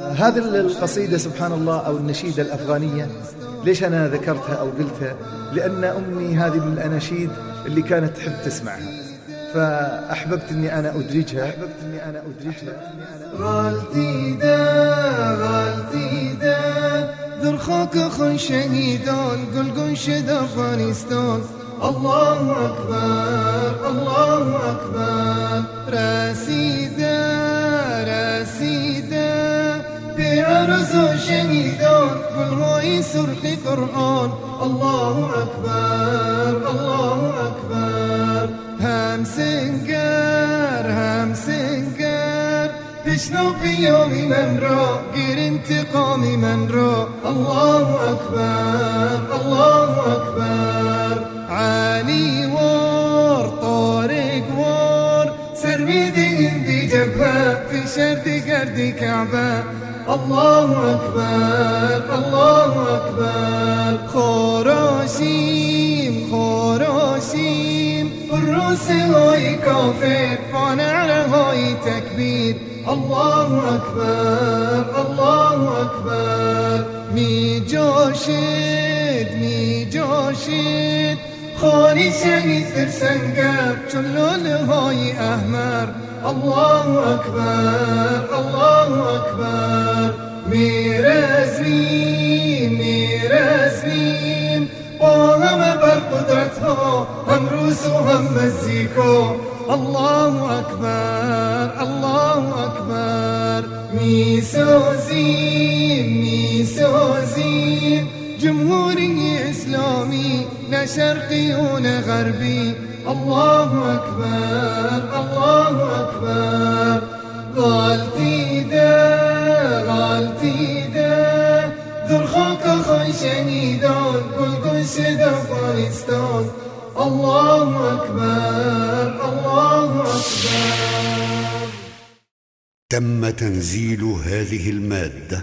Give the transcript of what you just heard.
هذه القصيدة سبحان الله أو النشيدة الأفغانية ليش أنا ذكرتها أو قلتها؟ لأن أمي هذه من الأناشيد اللي كانت تحب تسمعها. فأحببت أني أنا أدرجها. أحببت أني أنا أدرجها. غالتي دا غالتي دا. در خاک خون شهیدان گل شد أفغانستان. الله أكبر الله أكبر. بعرس شهيدان بالغاي سرخ قرآن الله أكبر الله أكبر. هم سنگر هم سنگر. بشنو قیامی من را گیر انتقامی من را. الله أكبر الله أكبر. في شرد قرد كعبة. الله أكبر الله أكبر. خراشيم خراشيم الروس هاي كافر فانا على هاي تكبير. الله أكبر الله أكبر. مي جاشد مي جاشد. خاني شهید در سنگم چون لاله های احمر. الله اکبر الله اکبر. میرزمیم میرزمیم با همه بر قدرت ها هم روز و هم الله اکبر الله اکبر. میسازیم میسازیم جمهوری اسلامی نه شرقی و نه غربی الله اکبر الله اکبر غالتی ده غالتی ده. در خاک خان شنیدان گل شد افغانستان الله اکبر الله اکبر تم تنزيل هذه المادة